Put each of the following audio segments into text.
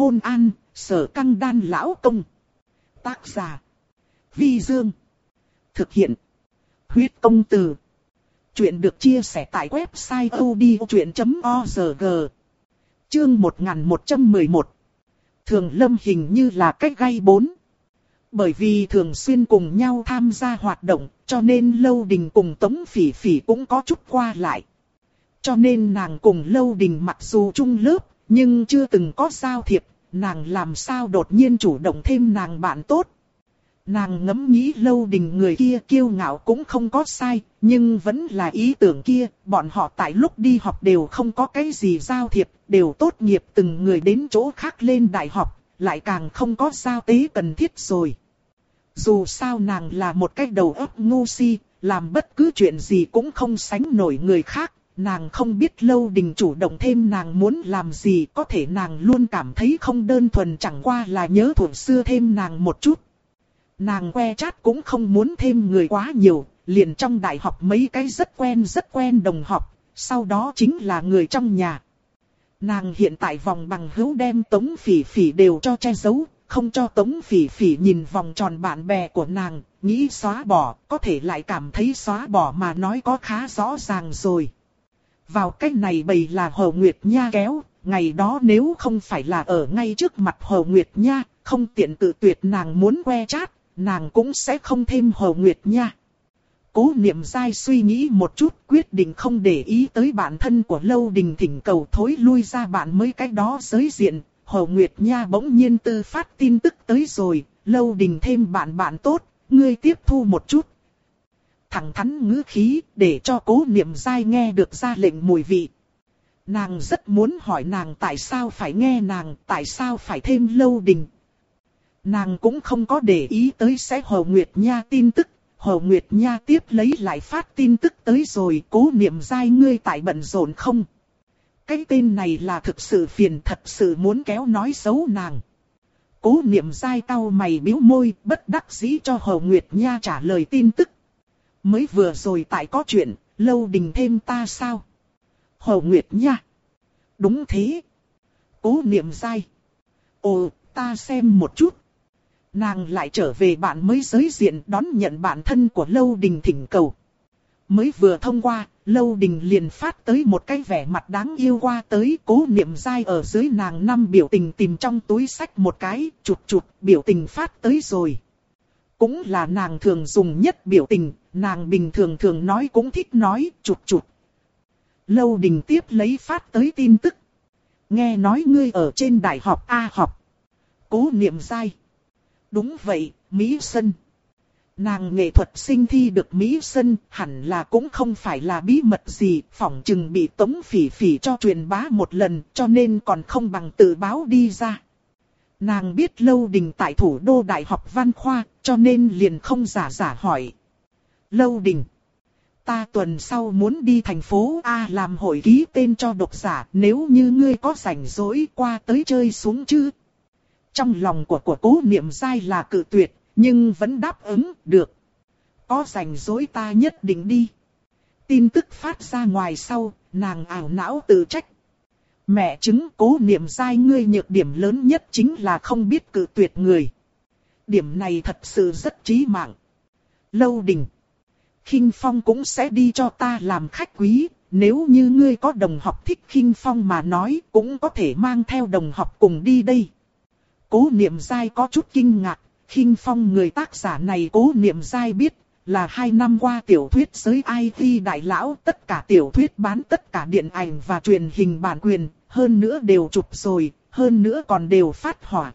Hôn an, sở căng đan lão công. Tác giả. Vi Dương. Thực hiện. Huyết công từ. Chuyện được chia sẻ tại website odchuyện.org. Chương 1111. Thường lâm hình như là cách gây bốn. Bởi vì thường xuyên cùng nhau tham gia hoạt động, cho nên Lâu Đình cùng Tống Phỉ Phỉ cũng có chút qua lại. Cho nên nàng cùng Lâu Đình mặc dù chung lớp, nhưng chưa từng có giao thiệp, nàng làm sao đột nhiên chủ động thêm nàng bạn tốt. Nàng ngẫm nghĩ Lâu Đình người kia kiêu ngạo cũng không có sai, nhưng vẫn là ý tưởng kia, bọn họ tại lúc đi học đều không có cái gì giao thiệp, đều tốt nghiệp từng người đến chỗ khác lên đại học, lại càng không có giao tế cần thiết rồi. Dù sao nàng là một cái đầu óc ngu si, làm bất cứ chuyện gì cũng không sánh nổi người khác. Nàng không biết lâu đình chủ động thêm nàng muốn làm gì có thể nàng luôn cảm thấy không đơn thuần chẳng qua là nhớ thuở xưa thêm nàng một chút. Nàng que chát cũng không muốn thêm người quá nhiều, liền trong đại học mấy cái rất quen rất quen đồng học, sau đó chính là người trong nhà. Nàng hiện tại vòng bằng hữu đem tống phỉ phỉ đều cho che giấu, không cho Tống Phỉ Phỉ nhìn vòng tròn bạn bè của nàng, nghĩ xóa bỏ, có thể lại cảm thấy xóa bỏ mà nói có khá rõ ràng rồi. Vào cách này bầy là Hồ Nguyệt Nha kéo, ngày đó nếu không phải là ở ngay trước mặt Hồ Nguyệt Nha, không tiện tự tuyệt nàng muốn que chát, nàng cũng sẽ không thêm Hồ Nguyệt Nha. Cố niệm dai suy nghĩ một chút quyết định không để ý tới bản thân của Lâu Đình thỉnh cầu thối lui ra bạn mới cách đó giới diện, Hồ Nguyệt Nha bỗng nhiên tư phát tin tức tới rồi, lâu đình thêm bạn bạn tốt, ngươi tiếp thu một chút. Thẳng thắn ngữ khí, để cho cố niệm dai nghe được ra lệnh mùi vị. Nàng rất muốn hỏi nàng tại sao phải nghe nàng, tại sao phải thêm lâu đình. Nàng cũng không có để ý tới sẽ Hồ Nguyệt Nha tin tức. Hồ Nguyệt Nha tiếp lấy lại phát tin tức tới rồi, cố niệm dai ngươi tại bận rộn không? Cái tên này là thực sự phiền thật sự muốn kéo nói xấu nàng. Cố niệm dai cau mày biếu môi bất đắc dĩ cho Hồ Nguyệt Nha trả lời tin tức. Mới vừa rồi tại có chuyện, lâu đình thêm ta sao? Hồ Nguyệt Nha. Đúng thế. Cố niệm sai. Ồ, ta xem một chút. Nàng lại trở về bạn mới giới diện đón nhận bạn thân của Lâu Đình thỉnh cầu. Mới vừa thông qua, Lâu Đình liền phát tới một cái vẻ mặt đáng yêu qua tới cố niệm dai ở dưới nàng năm biểu tình tìm trong túi sách một cái, chụt chụt, biểu tình phát tới rồi. Cũng là nàng thường dùng nhất biểu tình, nàng bình thường thường nói cũng thích nói, chụt chụt. Lâu Đình tiếp lấy phát tới tin tức. Nghe nói ngươi ở trên đại học A học. Cố niệm sai Đúng vậy, Mỹ Sân. Nàng nghệ thuật sinh thi được Mỹ Sân hẳn là cũng không phải là bí mật gì, phỏng chừng bị tống phỉ phỉ cho truyền bá một lần cho nên còn không bằng tự báo đi ra. Nàng biết Lâu Đình tại thủ đô Đại học Văn Khoa, cho nên liền không giả giả hỏi. Lâu Đình, ta tuần sau muốn đi thành phố A làm hội ký tên cho độc giả, nếu như ngươi có rảnh rỗi qua tới chơi xuống chứ. Trong lòng của của cố niệm dai là cự tuyệt, nhưng vẫn đáp ứng được. Có rảnh rỗi ta nhất định đi. Tin tức phát ra ngoài sau, nàng ảo não tự trách. Mẹ chứng cố niệm dai ngươi nhược điểm lớn nhất chính là không biết cự tuyệt người. Điểm này thật sự rất trí mạng. Lâu đình. khinh Phong cũng sẽ đi cho ta làm khách quý, nếu như ngươi có đồng học thích khinh Phong mà nói cũng có thể mang theo đồng học cùng đi đây. Cố niệm dai có chút kinh ngạc, khinh phong người tác giả này cố niệm dai biết, là hai năm qua tiểu thuyết giới IT đại lão, tất cả tiểu thuyết bán tất cả điện ảnh và truyền hình bản quyền, hơn nữa đều chụp rồi, hơn nữa còn đều phát hỏa.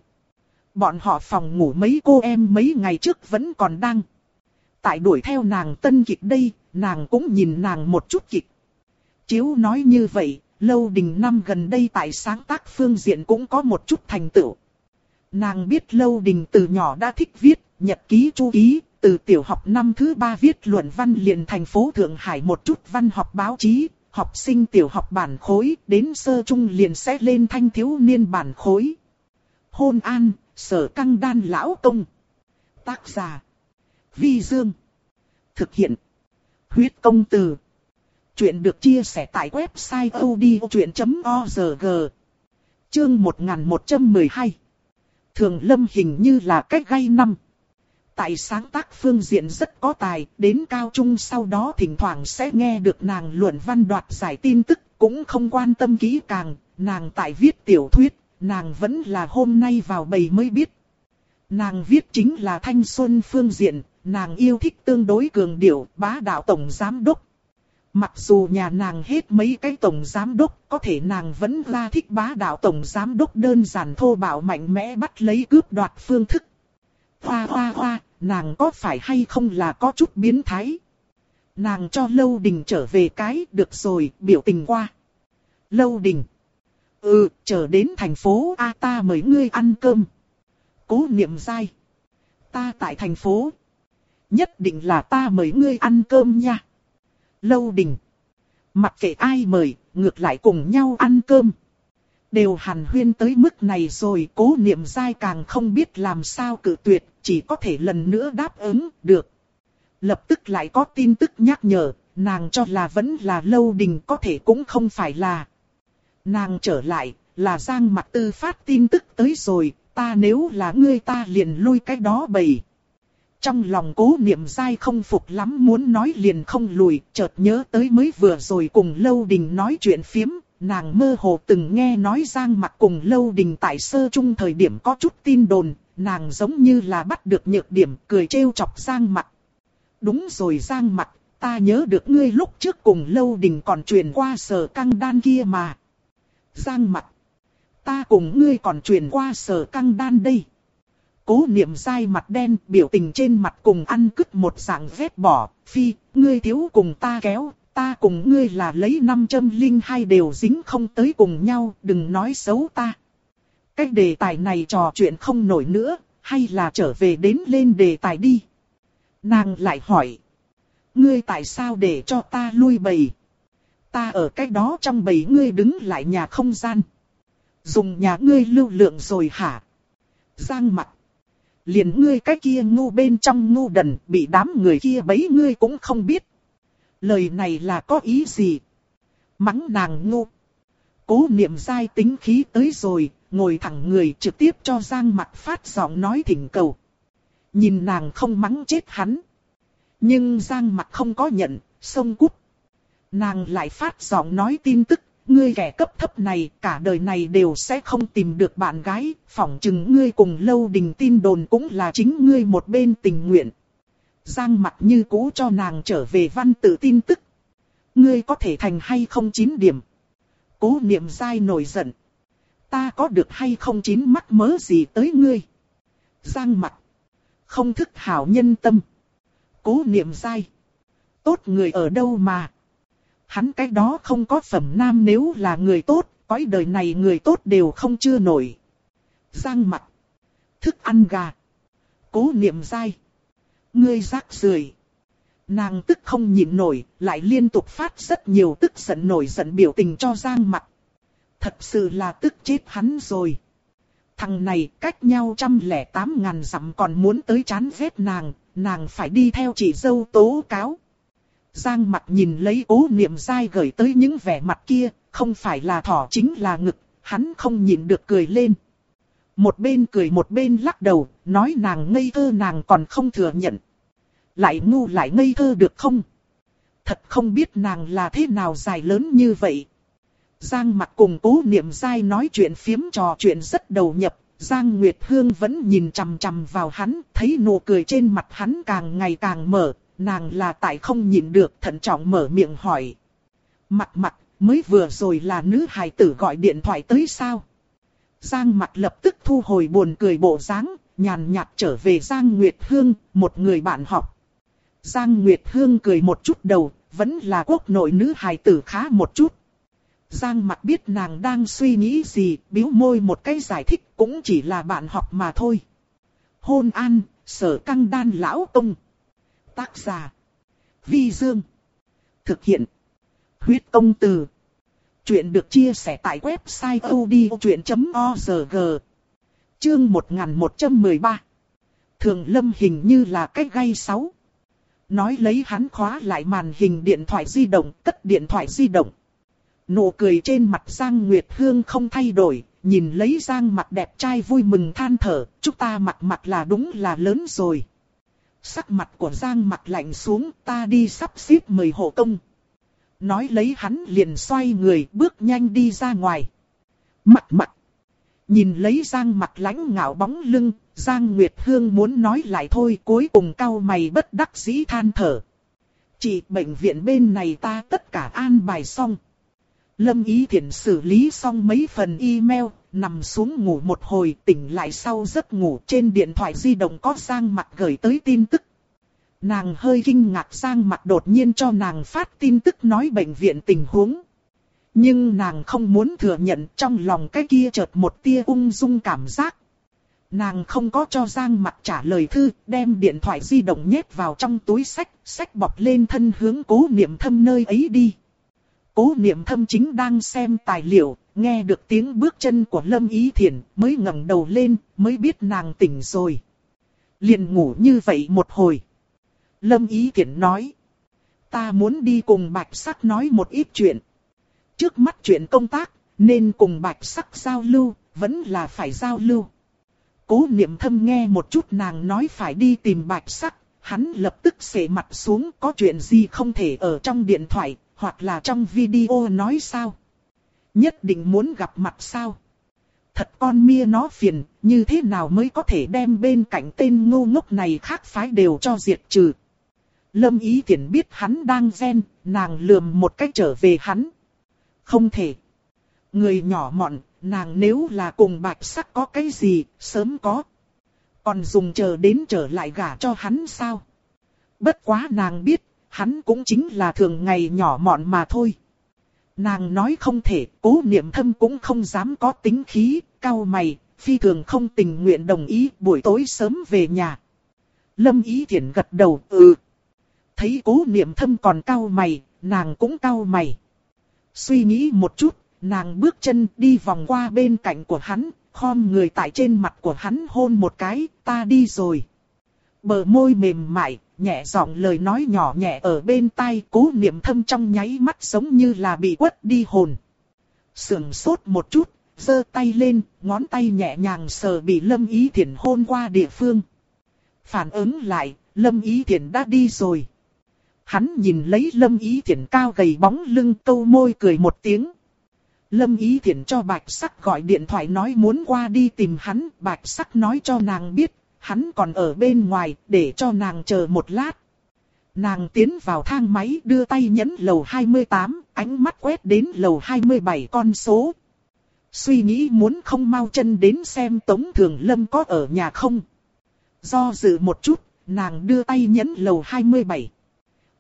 Bọn họ phòng ngủ mấy cô em mấy ngày trước vẫn còn đang. Tại đuổi theo nàng tân kịch đây, nàng cũng nhìn nàng một chút kịch. Chiếu nói như vậy, lâu đình năm gần đây tại sáng tác phương diện cũng có một chút thành tựu. Nàng biết Lâu Đình từ nhỏ đã thích viết, nhật ký chú ký, từ tiểu học năm thứ ba viết luận văn liền thành phố Thượng Hải một chút văn học báo chí, học sinh tiểu học bản khối, đến sơ trung liền sẽ lên thanh thiếu niên bản khối. Hôn an, sở căng đan lão công. Tác giả. Vi Dương. Thực hiện. Huyết công từ. Chuyện được chia sẻ tại website odchuyện.org. Chương 1112 Thường lâm hình như là cách gây năm. Tại sáng tác phương diện rất có tài, đến cao trung sau đó thỉnh thoảng sẽ nghe được nàng luận văn đoạt giải tin tức, cũng không quan tâm kỹ càng, nàng tại viết tiểu thuyết, nàng vẫn là hôm nay vào bầy mới biết. Nàng viết chính là thanh xuân phương diện, nàng yêu thích tương đối cường điệu, bá đạo tổng giám đốc. Mặc dù nhà nàng hết mấy cái tổng giám đốc, có thể nàng vẫn ra thích bá đạo tổng giám đốc đơn giản thô bạo mạnh mẽ bắt lấy cướp đoạt phương thức. Hoa hoa hoa, nàng có phải hay không là có chút biến thái? Nàng cho Lâu Đình trở về cái, được rồi, biểu tình qua. Lâu Đình. Ừ, chờ đến thành phố A ta mời ngươi ăn cơm. Cố niệm dai. Ta tại thành phố. Nhất định là ta mời ngươi ăn cơm nha. Lâu Đình. Mặc kệ ai mời, ngược lại cùng nhau ăn cơm. Đều hàn huyên tới mức này rồi cố niệm dai càng không biết làm sao cự tuyệt, chỉ có thể lần nữa đáp ứng, được. Lập tức lại có tin tức nhắc nhở, nàng cho là vẫn là lâu đình có thể cũng không phải là. Nàng trở lại, là Giang Mặc Tư phát tin tức tới rồi, ta nếu là ngươi ta liền lui cái đó bầy. Trong lòng cố niệm dai không phục lắm muốn nói liền không lùi, chợt nhớ tới mới vừa rồi cùng Lâu Đình nói chuyện phiếm, nàng mơ hồ từng nghe nói Giang Mặc cùng Lâu Đình tại sơ trung thời điểm có chút tin đồn, nàng giống như là bắt được nhược điểm cười trêu chọc Giang Mặc. Đúng rồi Giang Mặc, ta nhớ được ngươi lúc trước cùng Lâu Đình còn truyền qua sở căng đan kia mà. Giang mặt, ta cùng ngươi còn truyền qua sở căng đan đây. Cố niệm dai mặt đen, biểu tình trên mặt cùng ăn cứt một dạng vết bỏ, phi, ngươi thiếu cùng ta kéo, ta cùng ngươi là lấy năm châm linh hai đều dính không tới cùng nhau, đừng nói xấu ta. Cái đề tài này trò chuyện không nổi nữa, hay là trở về đến lên đề tài đi. Nàng lại hỏi. Ngươi tại sao để cho ta lui bầy? Ta ở cách đó trong bầy ngươi đứng lại nhà không gian. Dùng nhà ngươi lưu lượng rồi hả? Giang mặt. Liền ngươi cái kia ngu bên trong ngu đần bị đám người kia bấy ngươi cũng không biết. Lời này là có ý gì? Mắng nàng ngu. Cố niệm dai tính khí tới rồi, ngồi thẳng người trực tiếp cho Giang mặt phát giọng nói thỉnh cầu. Nhìn nàng không mắng chết hắn. Nhưng Giang mặt không có nhận, sông cút. Nàng lại phát giọng nói tin tức, ngươi kẻ cấp thấp này cả đời này đều sẽ không tìm được bạn gái, phỏng chừng ngươi cùng lâu đình tin đồn cũng là chính ngươi một bên tình nguyện. Giang mặt như cũ cho nàng trở về văn tự tin tức. Ngươi có thể thành hay không chín điểm. Cố niệm dai nổi giận. Ta có được hay không chín mắc mớ gì tới ngươi. Giang mặt. Không thức hảo nhân tâm. Cố niệm dai. Tốt người ở đâu mà. Hắn cái đó không có phẩm nam nếu là người tốt, cõi đời này người tốt đều không chưa nổi. Giang mặt. Thức ăn gà. Cố niệm dai. Ngươi rác rưởi. Nàng tức không nhịn nổi, lại liên tục phát rất nhiều tức giận nổi giận biểu tình cho Giang mặt. Thật sự là tức chết hắn rồi. Thằng này cách nhau trăm lẻ tám ngàn dặm còn muốn tới chán ghét nàng, nàng phải đi theo chị dâu tố cáo. Giang mặt nhìn lấy ố niệm dai gửi tới những vẻ mặt kia, không phải là thỏ chính là ngực, hắn không nhịn được cười lên. Một bên cười một bên lắc đầu, nói nàng ngây thơ nàng còn không thừa nhận. Lại ngu lại ngây thơ được không? Thật không biết nàng là thế nào dài lớn như vậy. Giang mặt cùng cố niệm dai nói chuyện phiếm trò chuyện rất đầu nhập. Giang Nguyệt Hương vẫn nhìn chằm chằm vào hắn, thấy nụ cười trên mặt hắn càng ngày càng mở, nàng là tại không nhìn được thận trọng mở miệng hỏi. Mặt mặt, mới vừa rồi là nữ hài tử gọi điện thoại tới sao? Giang mặt lập tức thu hồi buồn cười bộ dáng, nhàn nhạt trở về Giang Nguyệt Hương, một người bạn học. Giang Nguyệt Hương cười một chút đầu, vẫn là quốc nội nữ hài tử khá một chút. Giang mặt biết nàng đang suy nghĩ gì, biếu môi một cái giải thích cũng chỉ là bạn học mà thôi. Hôn an, sở căng đan lão tông. Tác giả. Vi Dương. Thực hiện. Huyết công từ. Chuyện được chia sẻ tại website odchuyện.org. Chương 1113. Thường lâm hình như là cách gây sáu. Nói lấy hắn khóa lại màn hình điện thoại di động, cất điện thoại di động. Nụ cười trên mặt Giang Nguyệt Hương không thay đổi, nhìn lấy Giang mặt đẹp trai vui mừng than thở, chúng ta mặt mặt là đúng là lớn rồi. Sắc mặt của Giang mặt lạnh xuống, ta đi sắp xếp mời hộ công. Nói lấy hắn liền xoay người bước nhanh đi ra ngoài. Mặt mặt. Nhìn lấy Giang mặt lãnh ngạo bóng lưng, Giang Nguyệt Hương muốn nói lại thôi cuối cùng cao mày bất đắc dĩ than thở. Chị bệnh viện bên này ta tất cả an bài xong. Lâm Ý Thiển xử lý xong mấy phần email, nằm xuống ngủ một hồi tỉnh lại sau giấc ngủ trên điện thoại di động có Giang mặt gửi tới tin tức. Nàng hơi kinh ngạc Giang mặt đột nhiên cho nàng phát tin tức nói bệnh viện tình huống. Nhưng nàng không muốn thừa nhận trong lòng cái kia chợt một tia ung dung cảm giác. Nàng không có cho Giang mặt trả lời thư, đem điện thoại di động nhét vào trong túi sách, sách bọc lên thân hướng cố niệm thâm nơi ấy đi. Cố niệm thâm chính đang xem tài liệu, nghe được tiếng bước chân của Lâm Ý Thiển, mới ngẩng đầu lên, mới biết nàng tỉnh rồi. Liền ngủ như vậy một hồi. Lâm Ý Thiển nói, ta muốn đi cùng Bạch Sắc nói một ít chuyện. Trước mắt chuyện công tác, nên cùng Bạch Sắc giao lưu, vẫn là phải giao lưu. Cố niệm thâm nghe một chút nàng nói phải đi tìm Bạch Sắc, hắn lập tức xệ mặt xuống có chuyện gì không thể ở trong điện thoại, hoặc là trong video nói sao. Nhất định muốn gặp mặt sao. Thật con mia nó phiền, như thế nào mới có thể đem bên cạnh tên ngu ngốc này khác phái đều cho diệt trừ. Lâm ý tiện biết hắn đang ghen, nàng lườm một cách trở về hắn. Không thể. Người nhỏ mọn, nàng nếu là cùng bạch sắc có cái gì, sớm có. Còn dùng chờ đến trở lại gả cho hắn sao? Bất quá nàng biết, hắn cũng chính là thường ngày nhỏ mọn mà thôi. Nàng nói không thể, cố niệm thâm cũng không dám có tính khí, cao mày, phi thường không tình nguyện đồng ý buổi tối sớm về nhà. Lâm ý thiện gật đầu, ừ. Thấy cố niệm thâm còn cao mày, nàng cũng cao mày. Suy nghĩ một chút, nàng bước chân đi vòng qua bên cạnh của hắn, khom người tại trên mặt của hắn hôn một cái, ta đi rồi. Bờ môi mềm mại, nhẹ giọng lời nói nhỏ nhẹ ở bên tai cố niệm thâm trong nháy mắt giống như là bị quất đi hồn. Sườn sốt một chút, giơ tay lên, ngón tay nhẹ nhàng sờ bị Lâm Ý Thiển hôn qua địa phương. Phản ứng lại, Lâm Ý Thiển đã đi rồi. Hắn nhìn lấy Lâm Ý Thiển cao gầy bóng lưng câu môi cười một tiếng. Lâm Ý Thiển cho Bạch Sắc gọi điện thoại nói muốn qua đi tìm hắn, Bạch Sắc nói cho nàng biết hắn còn ở bên ngoài, để cho nàng chờ một lát. Nàng tiến vào thang máy đưa tay nhấn lầu 28, ánh mắt quét đến lầu 27 con số. Suy nghĩ muốn không mau chân đến xem Tống Thường Lâm có ở nhà không. Do dự một chút, nàng đưa tay nhấn lầu 27.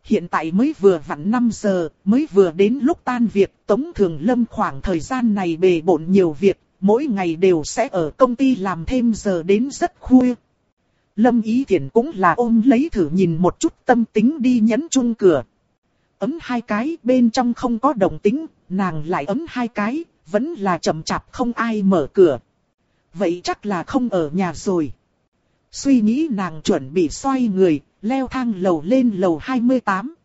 Hiện tại mới vừa vặn 5 giờ, mới vừa đến lúc tan việc, Tống Thường Lâm khoảng thời gian này bề bộn nhiều việc, mỗi ngày đều sẽ ở công ty làm thêm giờ đến rất khuya. Lâm Ý Thiển cũng là ôm lấy thử nhìn một chút tâm tính đi nhấn chung cửa. Ấm hai cái bên trong không có đồng tính, nàng lại ấm hai cái, vẫn là chậm chạp không ai mở cửa. Vậy chắc là không ở nhà rồi. Suy nghĩ nàng chuẩn bị xoay người, leo thang lầu lên lầu 28.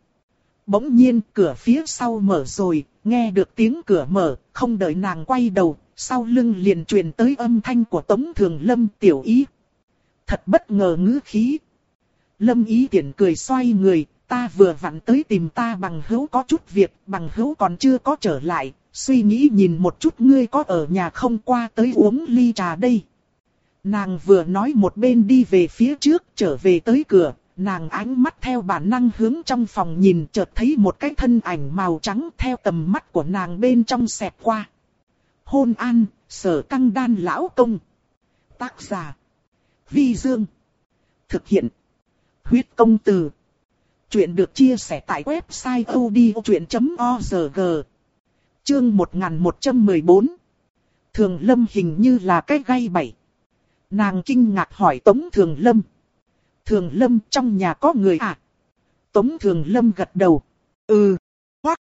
Bỗng nhiên cửa phía sau mở rồi, nghe được tiếng cửa mở, không đợi nàng quay đầu, sau lưng liền truyền tới âm thanh của Tống Thường Lâm tiểu ý thật bất ngờ ngữ khí. Lâm ý tiện cười xoay người, ta vừa vặn tới tìm ta bằng hữu có chút việc, bằng hữu còn chưa có trở lại, suy nghĩ nhìn một chút ngươi có ở nhà không qua tới uống ly trà đây. Nàng vừa nói một bên đi về phía trước, trở về tới cửa, nàng ánh mắt theo bản năng hướng trong phòng nhìn chợt thấy một cái thân ảnh màu trắng theo tầm mắt của nàng bên trong xẹt qua. Hôn an, sở căng đan lão công. Tác giả. Vi Dương. Thực hiện. Huyết công từ. Chuyện được chia sẻ tại website odchuyện.org. Chương 1114. Thường Lâm hình như là cái gai bẫy. Nàng kinh ngạc hỏi Tống Thường Lâm. Thường Lâm trong nhà có người à? Tống Thường Lâm gật đầu. Ừ. Hoắc.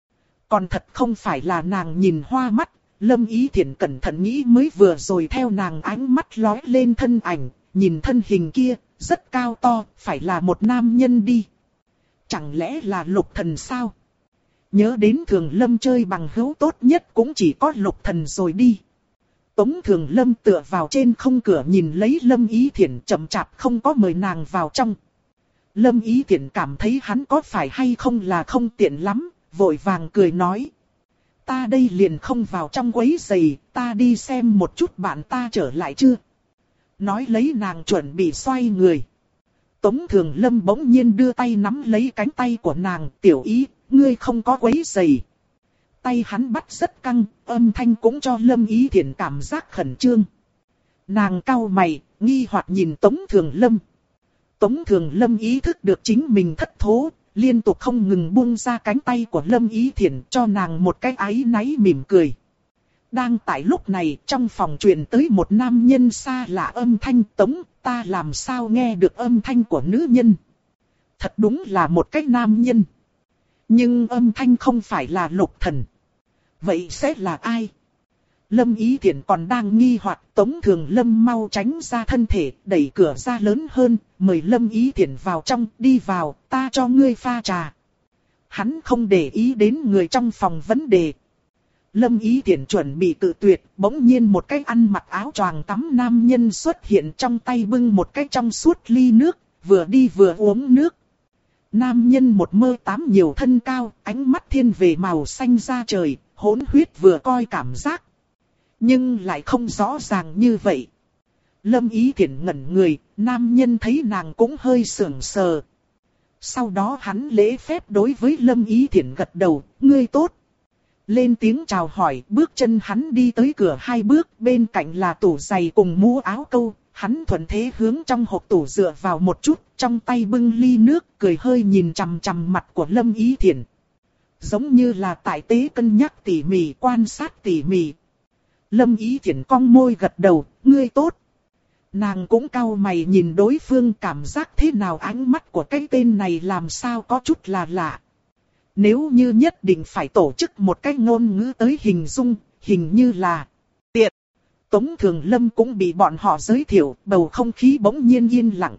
Còn thật không phải là nàng nhìn hoa mắt. Lâm Ý Thiển cẩn thận nghĩ mới vừa rồi theo nàng ánh mắt lói lên thân ảnh, nhìn thân hình kia, rất cao to, phải là một nam nhân đi. Chẳng lẽ là lục thần sao? Nhớ đến thường lâm chơi bằng hữu tốt nhất cũng chỉ có lục thần rồi đi. Tống Thường Lâm tựa vào trên không cửa nhìn lấy Lâm Ý thiện chậm chạp không có mời nàng vào trong. Lâm Ý thiện cảm thấy hắn có phải hay không là không tiện lắm, vội vàng cười nói. Ta đây liền không vào trong quấy giày, ta đi xem một chút bạn ta trở lại chưa. Nói lấy nàng chuẩn bị xoay người. Tống Thường Lâm bỗng nhiên đưa tay nắm lấy cánh tay của nàng, tiểu ý, ngươi không có quấy giày. Tay hắn bắt rất căng, âm thanh cũng cho Lâm Ý thiện cảm giác khẩn trương. Nàng cau mày, nghi hoặc nhìn Tống Thường Lâm. Tống Thường Lâm ý thức được chính mình thất thố, liên tục không ngừng buông ra cánh tay của Lâm Ý thiện cho nàng một cái ái náy mỉm cười. Đang tại lúc này trong phòng truyền tới một nam nhân xa lạ âm thanh tống, ta làm sao nghe được âm thanh của nữ nhân. Thật đúng là một cái nam nhân. Nhưng âm thanh không phải là lục thần. Vậy sẽ là ai? Lâm Ý Thiển còn đang nghi hoặc Tống Thường Lâm mau tránh ra thân thể, đẩy cửa ra lớn hơn, mời Lâm Ý Thiển vào trong, đi vào, ta cho ngươi pha trà. Hắn không để ý đến người trong phòng vấn đề. Lâm Ý Thiển chuẩn bị tự tuyệt, bỗng nhiên một cái ăn mặc áo choàng tắm nam nhân xuất hiện trong tay bưng một cái trong suốt ly nước, vừa đi vừa uống nước. Nam nhân một mơ tám nhiều thân cao, ánh mắt thiên về màu xanh da trời, hỗn huyết vừa coi cảm giác. Nhưng lại không rõ ràng như vậy. Lâm ý thiện ngẩn người, nam nhân thấy nàng cũng hơi sưởng sờ. Sau đó hắn lễ phép đối với Lâm ý thiện gật đầu, ngươi tốt. Lên tiếng chào hỏi, bước chân hắn đi tới cửa hai bước, bên cạnh là tủ giày cùng mũ áo câu, hắn thuận thế hướng trong hộp tủ dựa vào một chút, trong tay bưng ly nước, cười hơi nhìn chằm chằm mặt của Lâm Ý Thiển. Giống như là tại tế cân nhắc tỉ mỉ, quan sát tỉ mỉ. Lâm Ý Thiển cong môi gật đầu, ngươi tốt. Nàng cũng cau mày nhìn đối phương cảm giác thế nào ánh mắt của cái tên này làm sao có chút là lạ. Nếu như nhất định phải tổ chức một cái ngôn ngữ tới hình dung, hình như là tiện. Tống Thường Lâm cũng bị bọn họ giới thiệu, bầu không khí bỗng nhiên yên lặng.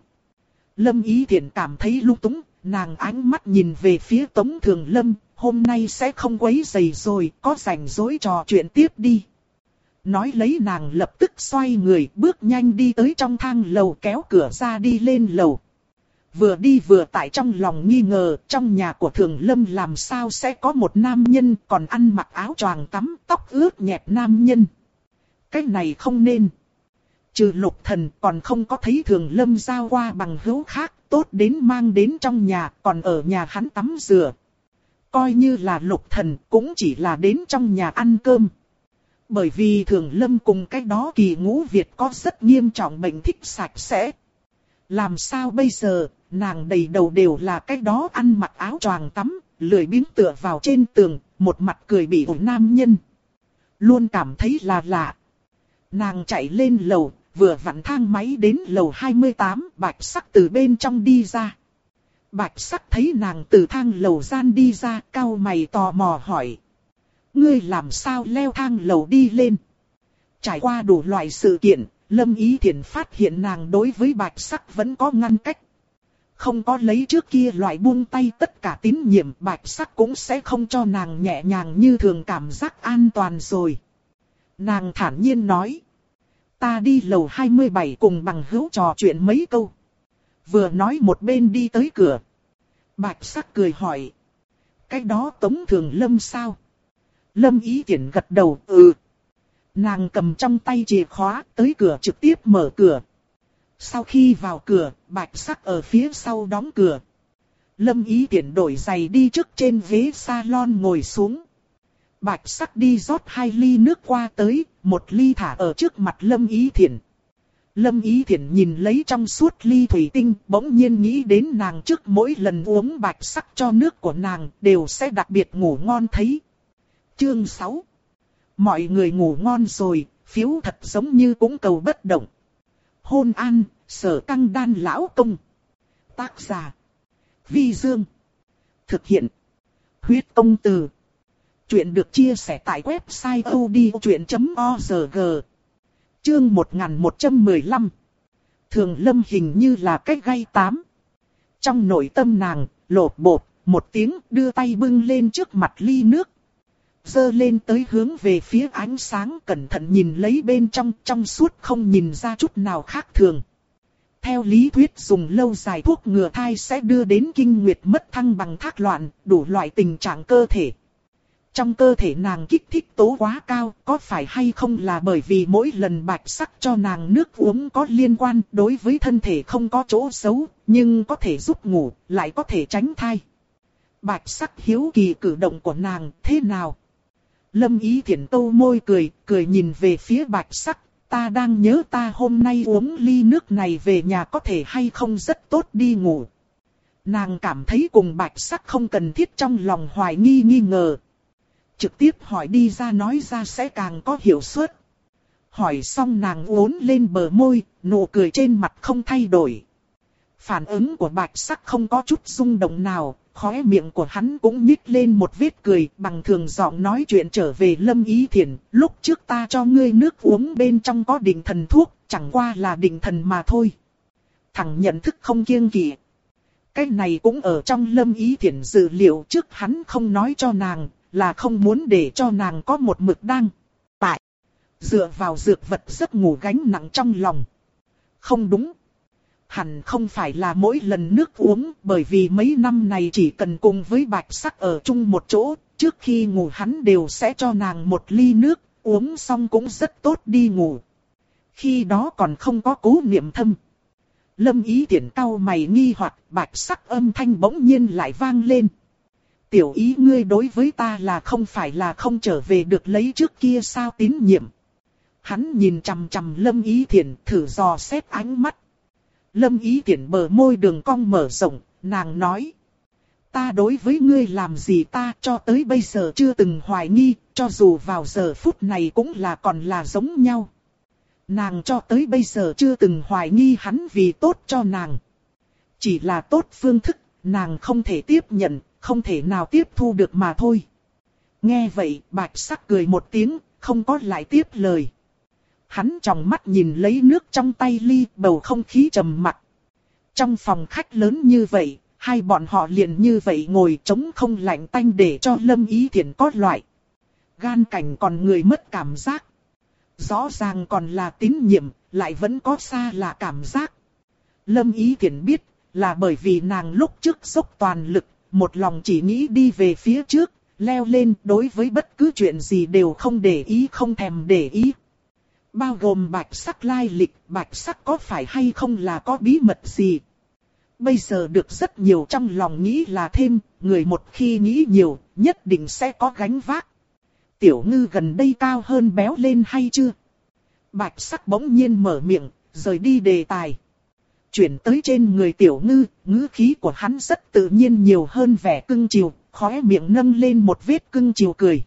Lâm Ý thiện cảm thấy lung túng, nàng ánh mắt nhìn về phía Tống Thường Lâm, hôm nay sẽ không quấy rầy rồi, có rảnh rỗi trò chuyện tiếp đi. Nói lấy nàng lập tức xoay người, bước nhanh đi tới trong thang lầu kéo cửa ra đi lên lầu. Vừa đi vừa tại trong lòng nghi ngờ, trong nhà của Thường Lâm làm sao sẽ có một nam nhân còn ăn mặc áo choàng tắm, tóc ướt nhẹp nam nhân. Cái này không nên. Trừ lục thần còn không có thấy Thường Lâm giao qua bằng hữu khác, tốt đến mang đến trong nhà, còn ở nhà hắn tắm rửa. Coi như là lục thần cũng chỉ là đến trong nhà ăn cơm. Bởi vì Thường Lâm cùng cái đó kỳ ngũ Việt có rất nghiêm trọng bệnh thích sạch sẽ. Làm sao bây giờ, nàng đầy đầu đều là cái đó ăn mặc áo choàng tắm, lười biếng tựa vào trên tường, một mặt cười bị ổn nam nhân. Luôn cảm thấy là lạ. Nàng chạy lên lầu, vừa vặn thang máy đến lầu 28, bạch sắc từ bên trong đi ra. Bạch sắc thấy nàng từ thang lầu gian đi ra, cao mày tò mò hỏi. Ngươi làm sao leo thang lầu đi lên? Trải qua đủ loại sự kiện, Lâm Ý Thiển phát hiện nàng đối với bạch sắc vẫn có ngăn cách. Không có lấy trước kia loại buông tay tất cả tín nhiệm bạch sắc cũng sẽ không cho nàng nhẹ nhàng như thường cảm giác an toàn rồi. Nàng thản nhiên nói. Ta đi lầu 27 cùng bằng hữu trò chuyện mấy câu. Vừa nói một bên đi tới cửa. Bạch sắc cười hỏi. Cái đó tống thường lâm sao? Lâm ý tiện gật đầu, ừ. Nàng cầm trong tay chìa khóa, tới cửa trực tiếp mở cửa. Sau khi vào cửa, bạch sắc ở phía sau đóng cửa. Lâm ý tiện đổi giày đi trước trên ghế salon ngồi xuống. Bạch sắc đi rót hai ly nước qua tới, một ly thả ở trước mặt Lâm ý thiện. Lâm Ý Thiển nhìn lấy trong suốt ly thủy tinh, bỗng nhiên nghĩ đến nàng trước mỗi lần uống bạch sắc cho nước của nàng, đều sẽ đặc biệt ngủ ngon thấy. Chương 6 Mọi người ngủ ngon rồi, phiếu thật giống như cũng cầu bất động. Hôn an, sở căng đan lão công. Tác giả. Vi Dương. Thực hiện. Huyết công từ. Chuyện được chia sẻ tại website odchuyện.org. Chương 1115. Thường lâm hình như là cách gây tám. Trong nội tâm nàng, lột bột, một tiếng đưa tay bưng lên trước mặt ly nước dơ lên tới hướng về phía ánh sáng cẩn thận nhìn lấy bên trong trong suốt không nhìn ra chút nào khác thường. Theo lý thuyết dùng lâu dài thuốc ngừa thai sẽ đưa đến kinh nguyệt mất thăng bằng thác loạn, đủ loại tình trạng cơ thể. Trong cơ thể nàng kích thích tố quá cao, có phải hay không là bởi vì mỗi lần bạch sắc cho nàng nước uống có liên quan đối với thân thể không có chỗ xấu, nhưng có thể giúp ngủ, lại có thể tránh thai. Bạch sắc hiếu kỳ cử động của nàng thế nào? Lâm ý Thiển tô môi cười, cười nhìn về phía bạch sắc, ta đang nhớ ta hôm nay uống ly nước này về nhà có thể hay không rất tốt đi ngủ. Nàng cảm thấy cùng bạch sắc không cần thiết trong lòng hoài nghi nghi ngờ. Trực tiếp hỏi đi ra nói ra sẽ càng có hiệu suất. Hỏi xong nàng uốn lên bờ môi, nụ cười trên mặt không thay đổi. Phản ứng của bạch sắc không có chút rung động nào, khóe miệng của hắn cũng nhích lên một vết cười, bằng thường giọng nói chuyện trở về Lâm Ý Thiển, lúc trước ta cho ngươi nước uống bên trong có định thần thuốc, chẳng qua là định thần mà thôi. Thằng nhận thức không kiêng kỵ. Cái này cũng ở trong Lâm Ý Thiển dự liệu trước hắn không nói cho nàng, là không muốn để cho nàng có một mực đăng. Tại, dựa vào dược vật giấc ngủ gánh nặng trong lòng. Không đúng hẳn không phải là mỗi lần nước uống, bởi vì mấy năm này chỉ cần cùng với bạch sắc ở chung một chỗ, trước khi ngủ hắn đều sẽ cho nàng một ly nước, uống xong cũng rất tốt đi ngủ. Khi đó còn không có cố niệm thâm. Lâm ý tiện cao mày nghi hoặc bạch sắc âm thanh bỗng nhiên lại vang lên. Tiểu ý ngươi đối với ta là không phải là không trở về được lấy trước kia sao tín nhiệm. Hắn nhìn chằm chằm lâm ý thiền thử dò xét ánh mắt Lâm ý tiện bờ môi đường cong mở rộng, nàng nói. Ta đối với ngươi làm gì ta cho tới bây giờ chưa từng hoài nghi, cho dù vào giờ phút này cũng là còn là giống nhau. Nàng cho tới bây giờ chưa từng hoài nghi hắn vì tốt cho nàng. Chỉ là tốt phương thức, nàng không thể tiếp nhận, không thể nào tiếp thu được mà thôi. Nghe vậy, bạch sắc cười một tiếng, không có lại tiếp lời. Hắn tròng mắt nhìn lấy nước trong tay ly bầu không khí trầm mặc. Trong phòng khách lớn như vậy, hai bọn họ liền như vậy ngồi trống không lạnh tanh để cho Lâm Ý thiện có loại. Gan cảnh còn người mất cảm giác. Rõ ràng còn là tín nhiệm, lại vẫn có xa là cảm giác. Lâm Ý thiện biết, là bởi vì nàng lúc trước dốc toàn lực, một lòng chỉ nghĩ đi về phía trước, leo lên đối với bất cứ chuyện gì đều không để ý không thèm để ý bao gồm bạch sắc lai lịch, bạch sắc có phải hay không là có bí mật gì. Bây giờ được rất nhiều trong lòng nghĩ là thêm, người một khi nghĩ nhiều, nhất định sẽ có gánh vác. Tiểu ngư gần đây cao hơn béo lên hay chưa? Bạch sắc bỗng nhiên mở miệng, rời đi đề tài. Chuyển tới trên người tiểu ngư, ngữ khí của hắn rất tự nhiên nhiều hơn vẻ cưng chiều, khóe miệng nâng lên một vết cưng chiều cười.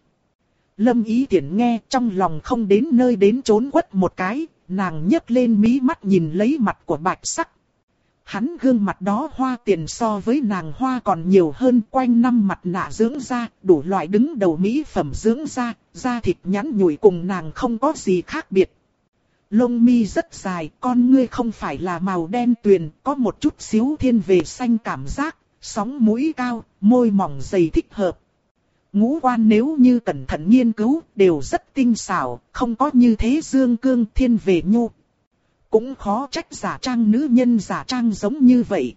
Lâm ý tiện nghe trong lòng không đến nơi đến trốn quất một cái, nàng nhấc lên mí mắt nhìn lấy mặt của bạch sắc. Hắn gương mặt đó hoa tiền so với nàng hoa còn nhiều hơn quanh năm mặt nạ dưỡng da, đủ loại đứng đầu mỹ phẩm dưỡng da, da thịt nhắn nhủi cùng nàng không có gì khác biệt. Lông mi rất dài, con ngươi không phải là màu đen tuyền, có một chút xíu thiên về xanh cảm giác, sóng mũi cao, môi mỏng dày thích hợp, Ngũ quan nếu như cẩn thận nghiên cứu đều rất tinh xảo, không có như thế dương cương thiên về nhu. Cũng khó trách giả trang nữ nhân giả trang giống như vậy.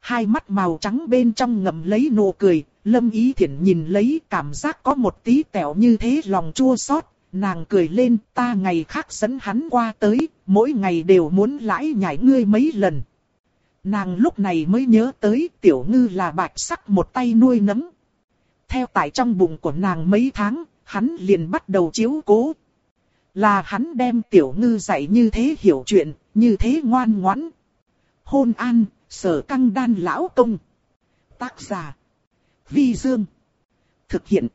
Hai mắt màu trắng bên trong ngậm lấy nụ cười, lâm ý thiện nhìn lấy cảm giác có một tí tẹo như thế lòng chua xót nàng cười lên ta ngày khác dẫn hắn qua tới, mỗi ngày đều muốn lãi nhảy ngươi mấy lần. Nàng lúc này mới nhớ tới tiểu ngư là bạch sắc một tay nuôi nấng theo tại trong bụng của nàng mấy tháng, hắn liền bắt đầu chiếu cố. Là hắn đem tiểu ngư dạy như thế hiểu chuyện, như thế ngoan ngoãn. Hôn an, sở căng đan lão công. Tác giả. Vi Dương. Thực hiện.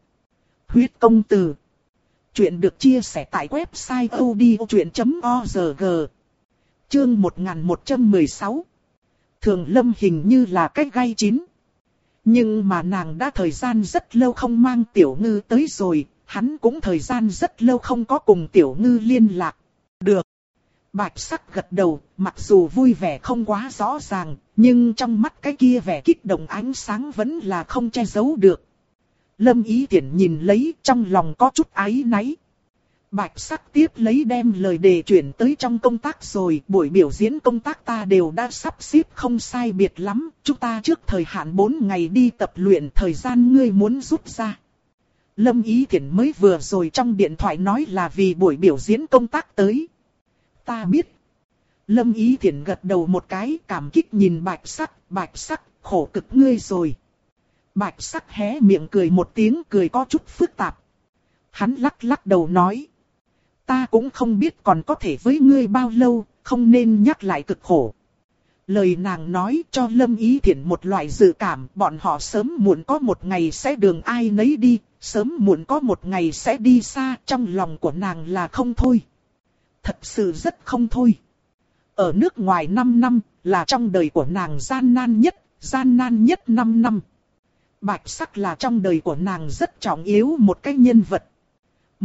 Huyết công từ. Chuyện được chia sẻ tại website odchuyện.org. Chương 1116. Thường lâm hình như là cách gai chín. Nhưng mà nàng đã thời gian rất lâu không mang tiểu ngư tới rồi, hắn cũng thời gian rất lâu không có cùng tiểu ngư liên lạc. Được. Bạch sắc gật đầu, mặc dù vui vẻ không quá rõ ràng, nhưng trong mắt cái kia vẻ kích động ánh sáng vẫn là không che giấu được. Lâm ý tiện nhìn lấy trong lòng có chút áy náy. Bạch sắc tiếp lấy đem lời đề chuyển tới trong công tác rồi, buổi biểu diễn công tác ta đều đã sắp xếp không sai biệt lắm, chúng ta trước thời hạn 4 ngày đi tập luyện thời gian ngươi muốn rút ra. Lâm Ý Thiển mới vừa rồi trong điện thoại nói là vì buổi biểu diễn công tác tới. Ta biết. Lâm Ý Thiển gật đầu một cái cảm kích nhìn bạch sắc, bạch sắc, khổ cực ngươi rồi. Bạch sắc hé miệng cười một tiếng cười có chút phức tạp. Hắn lắc lắc đầu nói. Ta cũng không biết còn có thể với ngươi bao lâu, không nên nhắc lại cực khổ. Lời nàng nói cho Lâm Ý Thiển một loại dự cảm bọn họ sớm muộn có một ngày sẽ đường ai nấy đi, sớm muộn có một ngày sẽ đi xa trong lòng của nàng là không thôi. Thật sự rất không thôi. Ở nước ngoài 5 năm là trong đời của nàng gian nan nhất, gian nan nhất 5 năm. Bạch sắc là trong đời của nàng rất trọng yếu một cái nhân vật.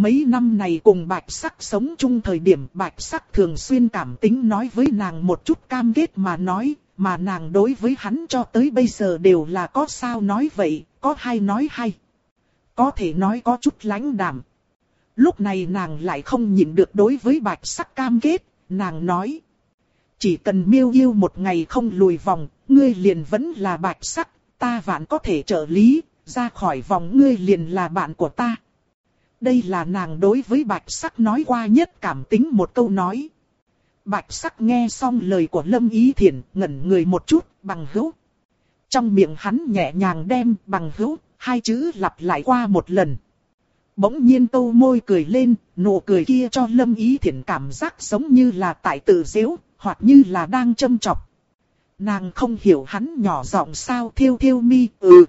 Mấy năm này cùng bạch sắc sống chung thời điểm bạch sắc thường xuyên cảm tính nói với nàng một chút cam kết mà nói, mà nàng đối với hắn cho tới bây giờ đều là có sao nói vậy, có hay nói hay. Có thể nói có chút lãnh đạm. Lúc này nàng lại không nhịn được đối với bạch sắc cam kết, nàng nói. Chỉ cần miêu yêu một ngày không lùi vòng, ngươi liền vẫn là bạch sắc, ta vạn có thể trợ lý, ra khỏi vòng ngươi liền là bạn của ta. Đây là nàng đối với bạch sắc nói qua nhất cảm tính một câu nói. Bạch sắc nghe xong lời của Lâm Ý Thiển, ngẩn người một chút, bằng hữu. Trong miệng hắn nhẹ nhàng đem bằng hữu, hai chữ lặp lại qua một lần. Bỗng nhiên câu môi cười lên, nụ cười kia cho Lâm Ý Thiển cảm giác giống như là tại tự dễu, hoặc như là đang châm chọc. Nàng không hiểu hắn nhỏ giọng sao thiêu thiêu mi, ừ.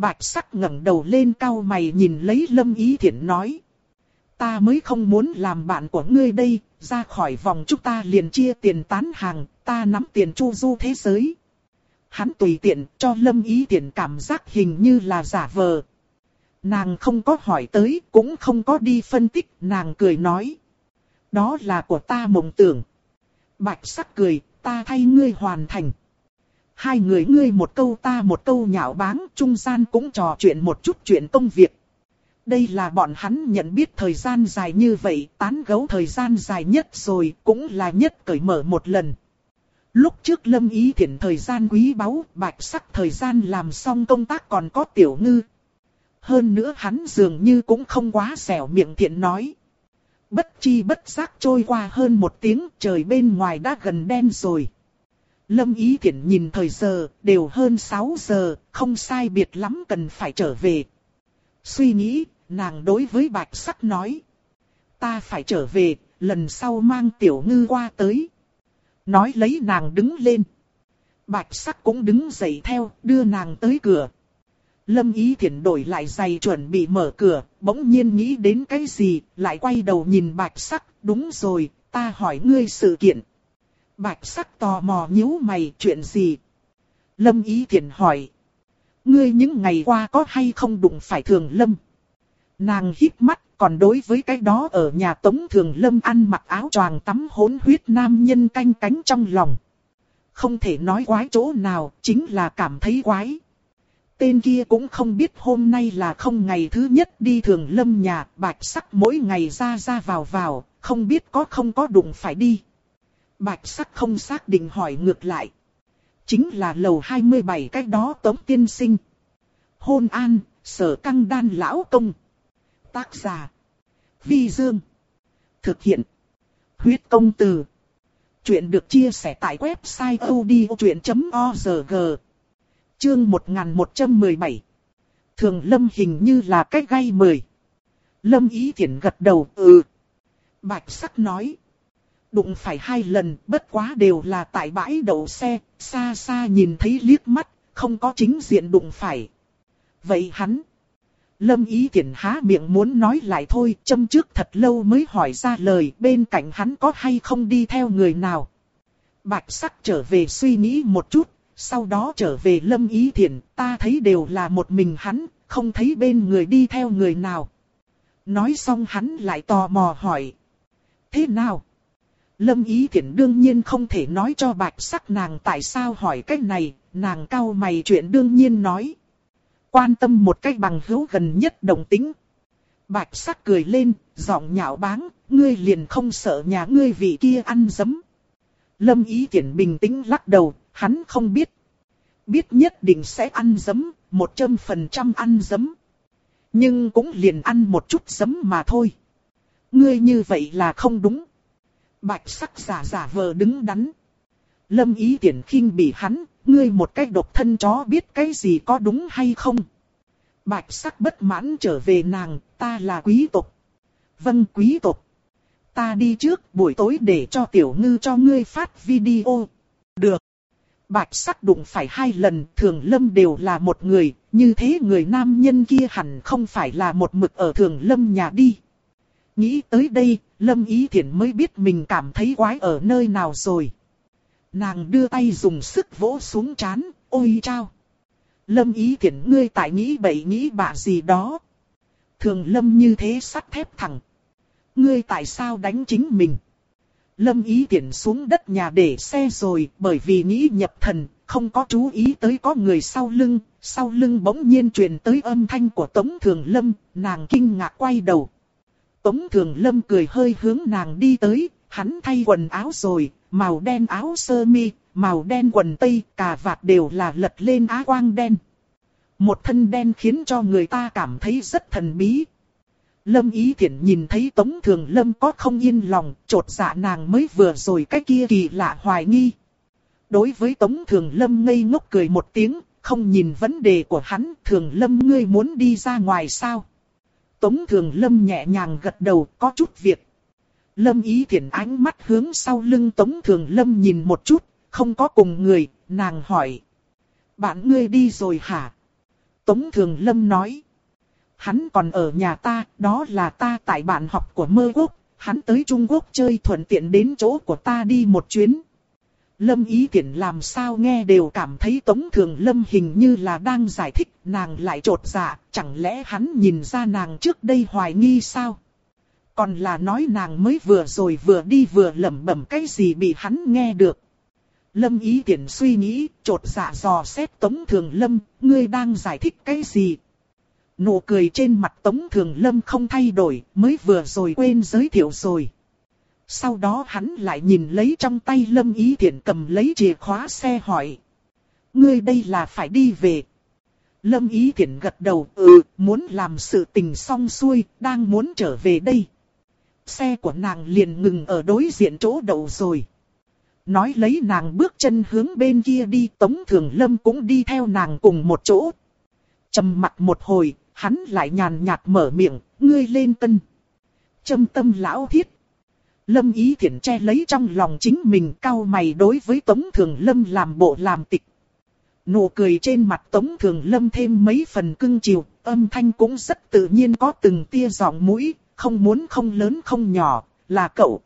Bạch sắc ngẩng đầu lên cao mày nhìn lấy Lâm Ý Thiển nói. Ta mới không muốn làm bạn của ngươi đây, ra khỏi vòng chúng ta liền chia tiền tán hàng, ta nắm tiền chu du thế giới. Hắn tùy tiện cho Lâm Ý Thiển cảm giác hình như là giả vờ. Nàng không có hỏi tới, cũng không có đi phân tích, nàng cười nói. Đó là của ta mộng tưởng. Bạch sắc cười, ta thay ngươi hoàn thành. Hai người ngươi một câu ta một câu nhạo báng, trung gian cũng trò chuyện một chút chuyện công việc. Đây là bọn hắn nhận biết thời gian dài như vậy, tán gấu thời gian dài nhất rồi, cũng là nhất cởi mở một lần. Lúc trước lâm ý thiện thời gian quý báu, bạch sắc thời gian làm xong công tác còn có tiểu ngư. Hơn nữa hắn dường như cũng không quá xẻo miệng thiện nói. Bất chi bất giác trôi qua hơn một tiếng trời bên ngoài đã gần đen rồi. Lâm Ý Thiển nhìn thời giờ, đều hơn 6 giờ, không sai biệt lắm cần phải trở về. Suy nghĩ, nàng đối với Bạch Sắc nói. Ta phải trở về, lần sau mang tiểu ngư qua tới. Nói lấy nàng đứng lên. Bạch Sắc cũng đứng dậy theo, đưa nàng tới cửa. Lâm Ý Thiển đổi lại giày chuẩn bị mở cửa, bỗng nhiên nghĩ đến cái gì, lại quay đầu nhìn Bạch Sắc, đúng rồi, ta hỏi ngươi sự kiện. Bạch sắc tò mò nhíu mày chuyện gì? Lâm Ý Thiển hỏi. Ngươi những ngày qua có hay không đụng phải thường lâm? Nàng hít mắt còn đối với cái đó ở nhà tống thường lâm ăn mặc áo choàng tắm hỗn huyết nam nhân canh cánh trong lòng. Không thể nói quái chỗ nào, chính là cảm thấy quái. Tên kia cũng không biết hôm nay là không ngày thứ nhất đi thường lâm nhà, bạch sắc mỗi ngày ra ra vào vào, không biết có không có đụng phải đi. Bạch sắc không xác định hỏi ngược lại. Chính là lầu 27 cách đó tống tiên sinh. Hôn an, sở căng đan lão công. Tác giả. Vi Dương. Thực hiện. Huyết công từ. Chuyện được chia sẻ tại website odchuyện.org. Chương 1117. Thường lâm hình như là cách gây mời. Lâm ý thiện gật đầu ừ. Bạch sắc nói. Đụng phải hai lần, bất quá đều là tại bãi đậu xe, xa xa nhìn thấy liếc mắt, không có chính diện đụng phải. Vậy hắn... Lâm ý Thiển há miệng muốn nói lại thôi, châm trước thật lâu mới hỏi ra lời bên cạnh hắn có hay không đi theo người nào. Bạch sắc trở về suy nghĩ một chút, sau đó trở về lâm ý thiện, ta thấy đều là một mình hắn, không thấy bên người đi theo người nào. Nói xong hắn lại tò mò hỏi. Thế nào? Lâm Ý Thiển đương nhiên không thể nói cho bạch sắc nàng tại sao hỏi cách này, nàng cao mày chuyện đương nhiên nói. Quan tâm một cách bằng hữu gần nhất đồng tính. Bạch sắc cười lên, giọng nhạo báng, ngươi liền không sợ nhà ngươi vị kia ăn dấm. Lâm ý tiện bình tĩnh lắc đầu, hắn không biết. Biết nhất định sẽ ăn dấm, một trăm phần trăm ăn dấm. Nhưng cũng liền ăn một chút dấm mà thôi. Ngươi như vậy là không đúng. Bạch sắc giả giả vờ đứng đắn. Lâm ý tiện khinh bị hắn, ngươi một cái độc thân chó biết cái gì có đúng hay không. Bạch sắc bất mãn trở về nàng, ta là quý tộc. Vâng quý tộc. Ta đi trước buổi tối để cho tiểu ngư cho ngươi phát video. Được. Bạch sắc đụng phải hai lần, thường lâm đều là một người, như thế người nam nhân kia hẳn không phải là một mực ở thường lâm nhà đi. Nghĩ tới đây, lâm ý Thiển mới biết mình cảm thấy quái ở nơi nào rồi. Nàng đưa tay dùng sức vỗ xuống chán, ôi chao. Lâm ý Thiển ngươi tại nghĩ bậy nghĩ bạ gì đó. Thường lâm như thế sắt thép thẳng. Ngươi tại sao đánh chính mình? Lâm ý Thiển xuống đất nhà để xe rồi bởi vì nghĩ nhập thần, không có chú ý tới có người sau lưng, sau lưng bỗng nhiên truyền tới âm thanh của Tống Thường Lâm, nàng kinh ngạc quay đầu. Tống Thường Lâm cười hơi hướng nàng đi tới, hắn thay quần áo rồi, màu đen áo sơ mi, màu đen quần tây, cà vạt đều là lật lên á quang đen. Một thân đen khiến cho người ta cảm thấy rất thần bí. Lâm Ý Thiển nhìn thấy Tống Thường Lâm có không yên lòng, trột dạ nàng mới vừa rồi cái kia kỳ lạ hoài nghi. Đối với Tống Thường Lâm ngây ngốc cười một tiếng, không nhìn vấn đề của hắn, Thường Lâm ngươi muốn đi ra ngoài sao? Tống Thường Lâm nhẹ nhàng gật đầu, có chút việc. Lâm Ý Thiển ánh mắt hướng sau lưng Tống Thường Lâm nhìn một chút, không có cùng người, nàng hỏi. Bạn ngươi đi rồi hả? Tống Thường Lâm nói. Hắn còn ở nhà ta, đó là ta tại bạn học của mơ quốc, hắn tới Trung Quốc chơi thuận tiện đến chỗ của ta đi một chuyến. Lâm Ý Tiễn làm sao nghe đều cảm thấy Tống Thường Lâm hình như là đang giải thích, nàng lại trột dạ, chẳng lẽ hắn nhìn ra nàng trước đây hoài nghi sao? Còn là nói nàng mới vừa rồi vừa đi vừa lẩm bẩm cái gì bị hắn nghe được. Lâm Ý Tiễn suy nghĩ, trột dạ dò xét Tống Thường Lâm, ngươi đang giải thích cái gì? Nụ cười trên mặt Tống Thường Lâm không thay đổi, mới vừa rồi quên giới thiệu rồi. Sau đó hắn lại nhìn lấy trong tay Lâm Ý Thiển cầm lấy chìa khóa xe hỏi. Ngươi đây là phải đi về. Lâm Ý Thiển gật đầu, ừ, muốn làm sự tình xong xuôi, đang muốn trở về đây. Xe của nàng liền ngừng ở đối diện chỗ đậu rồi. Nói lấy nàng bước chân hướng bên kia đi, Tống Thường Lâm cũng đi theo nàng cùng một chỗ. trầm mặt một hồi, hắn lại nhàn nhạt mở miệng, ngươi lên tân. Châm tâm lão thiết. Lâm ý thiện che lấy trong lòng chính mình cao mày đối với Tống Thường Lâm làm bộ làm tịch. Nụ cười trên mặt Tống Thường Lâm thêm mấy phần cưng chiều, âm thanh cũng rất tự nhiên có từng tia giọng mũi, không muốn không lớn không nhỏ, là cậu.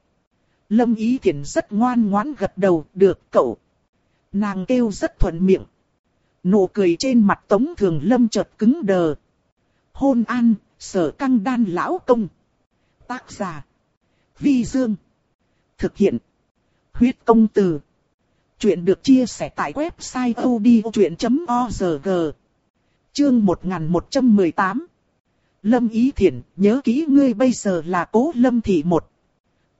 Lâm ý thiện rất ngoan ngoãn gật đầu, được cậu. Nàng kêu rất thuận miệng. Nụ cười trên mặt Tống Thường Lâm chợt cứng đờ. Hôn an, sở căng đan lão công. Tác giả. Vi Dương. Thực hiện. Huyết công từ. Chuyện được chia sẻ tại website odchuyện.org. Chương 1118. Lâm Ý Thiển, nhớ kỹ ngươi bây giờ là cố Lâm Thị một.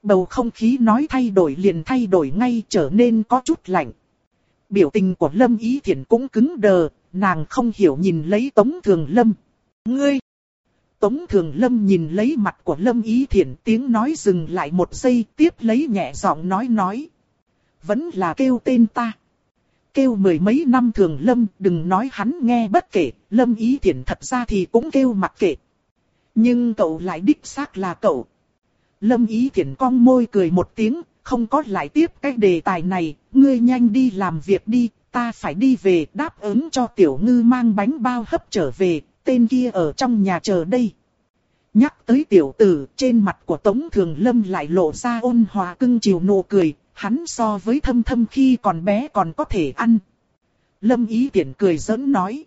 Bầu không khí nói thay đổi liền thay đổi ngay trở nên có chút lạnh. Biểu tình của Lâm Ý Thiển cũng cứng đờ, nàng không hiểu nhìn lấy Tống Thường Lâm. Ngươi! Tống Thường Lâm nhìn lấy mặt của Lâm Ý Thiển tiếng nói dừng lại một giây tiếp lấy nhẹ giọng nói nói. Vẫn là kêu tên ta. Kêu mười mấy năm Thường Lâm đừng nói hắn nghe bất kể, Lâm Ý Thiển thật ra thì cũng kêu mặc kệ. Nhưng cậu lại đích xác là cậu. Lâm Ý Thiển cong môi cười một tiếng, không có lại tiếp cái đề tài này, ngươi nhanh đi làm việc đi, ta phải đi về đáp ứng cho tiểu ngư mang bánh bao hấp trở về, tên kia ở trong nhà chờ đây. Nhắc tới tiểu tử, trên mặt của Tống Thường Lâm lại lộ ra ôn hòa cưng chiều nụ cười, hắn so với thâm thâm khi còn bé còn có thể ăn. Lâm ý tiện cười giỡn nói.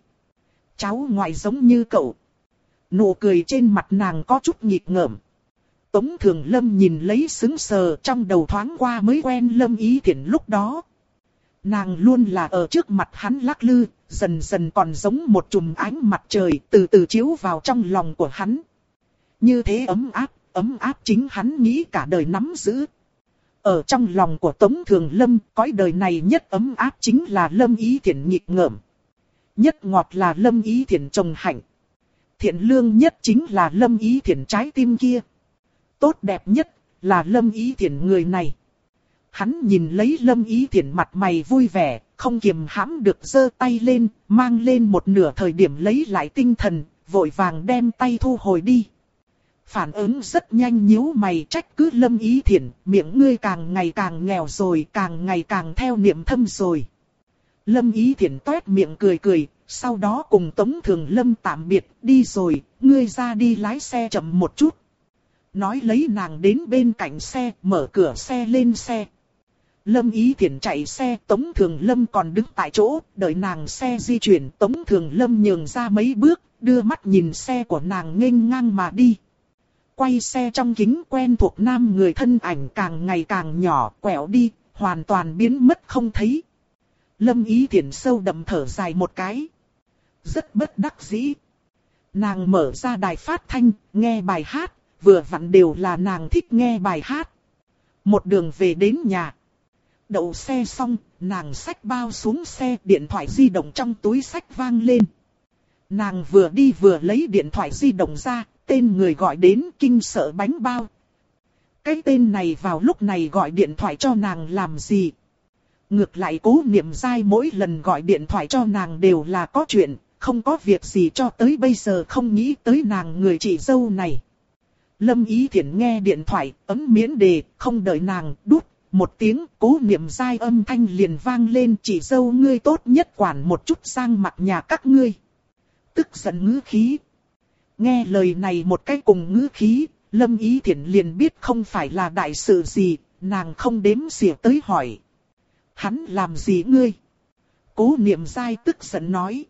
Cháu ngoại giống như cậu. Nụ cười trên mặt nàng có chút nhịp ngợm. Tống Thường Lâm nhìn lấy sững sờ trong đầu thoáng qua mới quen Lâm ý tiện lúc đó. Nàng luôn là ở trước mặt hắn lắc lư, dần dần còn giống một chùm ánh mặt trời từ từ chiếu vào trong lòng của hắn. Như thế ấm áp, ấm áp chính hắn nghĩ cả đời nắm giữ. Ở trong lòng của Tống Thường Lâm, cõi đời này nhất ấm áp chính là Lâm Ý Thiển nghịch ngợm. Nhất ngọt là Lâm Ý Thiển trồng hạnh. Thiện lương nhất chính là Lâm Ý Thiển trái tim kia. Tốt đẹp nhất là Lâm Ý Thiển người này. Hắn nhìn lấy Lâm Ý Thiển mặt mày vui vẻ, không kiềm hãm được giơ tay lên, mang lên một nửa thời điểm lấy lại tinh thần, vội vàng đem tay thu hồi đi. Phản ứng rất nhanh nhíu mày trách cứ Lâm Ý Thiển, miệng ngươi càng ngày càng nghèo rồi, càng ngày càng theo niệm thâm rồi. Lâm Ý Thiển toét miệng cười cười, sau đó cùng Tống Thường Lâm tạm biệt, đi rồi, ngươi ra đi lái xe chậm một chút. Nói lấy nàng đến bên cạnh xe, mở cửa xe lên xe. Lâm Ý Thiển chạy xe, Tống Thường Lâm còn đứng tại chỗ, đợi nàng xe di chuyển. Tống Thường Lâm nhường ra mấy bước, đưa mắt nhìn xe của nàng nghênh ngang mà đi. Quay xe trong kính quen thuộc nam người thân ảnh càng ngày càng nhỏ, quẹo đi, hoàn toàn biến mất không thấy. Lâm Ý Thiển sâu đậm thở dài một cái. Rất bất đắc dĩ. Nàng mở ra đài phát thanh, nghe bài hát, vừa vặn đều là nàng thích nghe bài hát. Một đường về đến nhà. Đậu xe xong, nàng xách bao xuống xe, điện thoại di động trong túi sách vang lên. Nàng vừa đi vừa lấy điện thoại di động ra, tên người gọi đến kinh sợ bánh bao. Cái tên này vào lúc này gọi điện thoại cho nàng làm gì? Ngược lại cố niệm dai mỗi lần gọi điện thoại cho nàng đều là có chuyện, không có việc gì cho tới bây giờ không nghĩ tới nàng người chị dâu này. Lâm Ý Thiển nghe điện thoại, ấm miễn đề, không đợi nàng, đút, một tiếng cố niệm dai âm thanh liền vang lên chỉ dâu ngươi tốt nhất quản một chút sang mặt nhà các ngươi. Tức giận ngữ khí. Nghe lời này một cái cùng ngữ khí, Lâm Ý Thiển liền biết không phải là đại sự gì, nàng không đếm xỉa tới hỏi. Hắn làm gì ngươi? Cố niệm dai tức giận nói.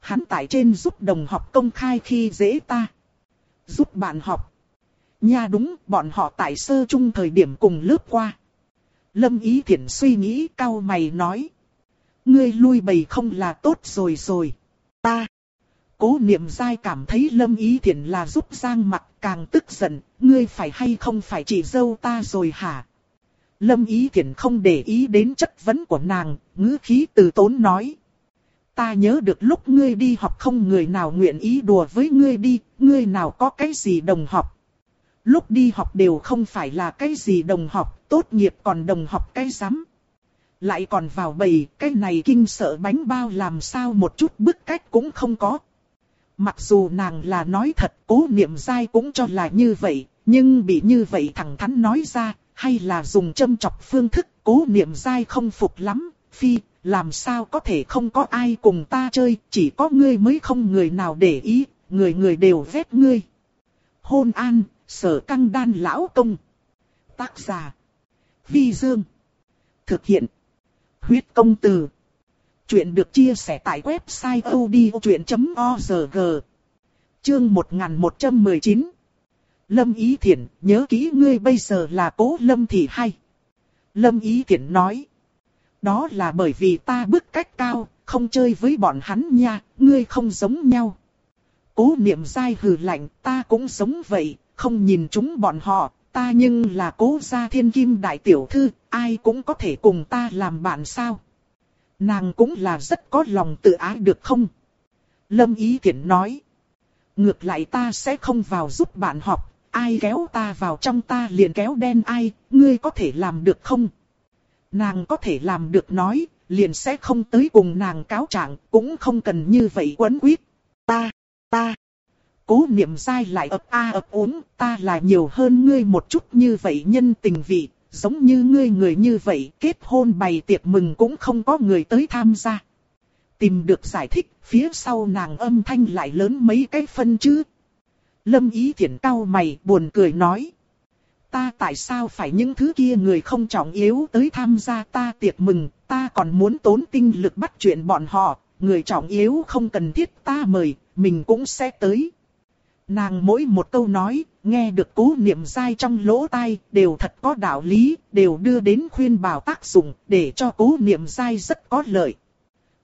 Hắn tại trên giúp đồng học công khai khi dễ ta. Giúp bạn học. Nha đúng, bọn họ tại sơ chung thời điểm cùng lớp qua. Lâm Ý Thiển suy nghĩ cao mày nói. Ngươi lui bầy không là tốt rồi rồi. Ta. Cố niệm dai cảm thấy Lâm Ý Thiển là giúp Giang mặt càng tức giận. Ngươi phải hay không phải chỉ dâu ta rồi hả? Lâm Ý Thiển không để ý đến chất vấn của nàng, ngữ khí từ tốn nói. Ta nhớ được lúc ngươi đi học không người nào nguyện ý đùa với ngươi đi, ngươi nào có cái gì đồng học. Lúc đi học đều không phải là cái gì đồng học, tốt nghiệp còn đồng học cái rắm Lại còn vào bầy, cái này kinh sợ bánh bao làm sao một chút bức cách cũng không có. Mặc dù nàng là nói thật, cố niệm dai cũng cho là như vậy, nhưng bị như vậy thẳng thắn nói ra, hay là dùng châm chọc phương thức, cố niệm dai không phục lắm, phi, làm sao có thể không có ai cùng ta chơi, chỉ có ngươi mới không người nào để ý, người người đều ghét ngươi. Hôn an, sở căng đan lão công. Tác giả. Vi Dương. Thực hiện. Huyết công từ. Chuyện được chia sẻ tại website odchuyện.org. Chương 1119. Lâm Ý Thiển, nhớ kỹ ngươi bây giờ là cố Lâm Thị hay. Lâm Ý Thiển nói. Đó là bởi vì ta bước cách cao, không chơi với bọn hắn nha, ngươi không giống nhau. Cố niệm dai hừ lạnh, ta cũng sống vậy, không nhìn chúng bọn họ, ta nhưng là cố gia thiên kim đại tiểu thư, ai cũng có thể cùng ta làm bạn sao. Nàng cũng là rất có lòng tự ái được không? Lâm Ý Thiển nói. Ngược lại ta sẽ không vào giúp bạn học, ai kéo ta vào trong ta liền kéo đen ai, ngươi có thể làm được không? Nàng có thể làm được nói, liền sẽ không tới cùng nàng cáo trạng, cũng không cần như vậy quấn quyết. Ta, ta, cố niệm dai lại ấp a ấp uống, ta là nhiều hơn ngươi một chút như vậy nhân tình vị, giống như ngươi người như vậy, kết hôn bày tiệc mừng cũng không có người tới tham gia. Tìm được giải thích, phía sau nàng âm thanh lại lớn mấy cái phân chứ. Lâm ý thiện cao mày, buồn cười nói. Ta tại sao phải những thứ kia người không trọng yếu tới tham gia ta tiệc mừng, ta còn muốn tốn tinh lực bắt chuyện bọn họ, người trọng yếu không cần thiết ta mời, mình cũng sẽ tới. Nàng mỗi một câu nói, nghe được cố niệm dai trong lỗ tai, đều thật có đạo lý, đều đưa đến khuyên bảo tác dụng, để cho cố niệm dai rất có lợi.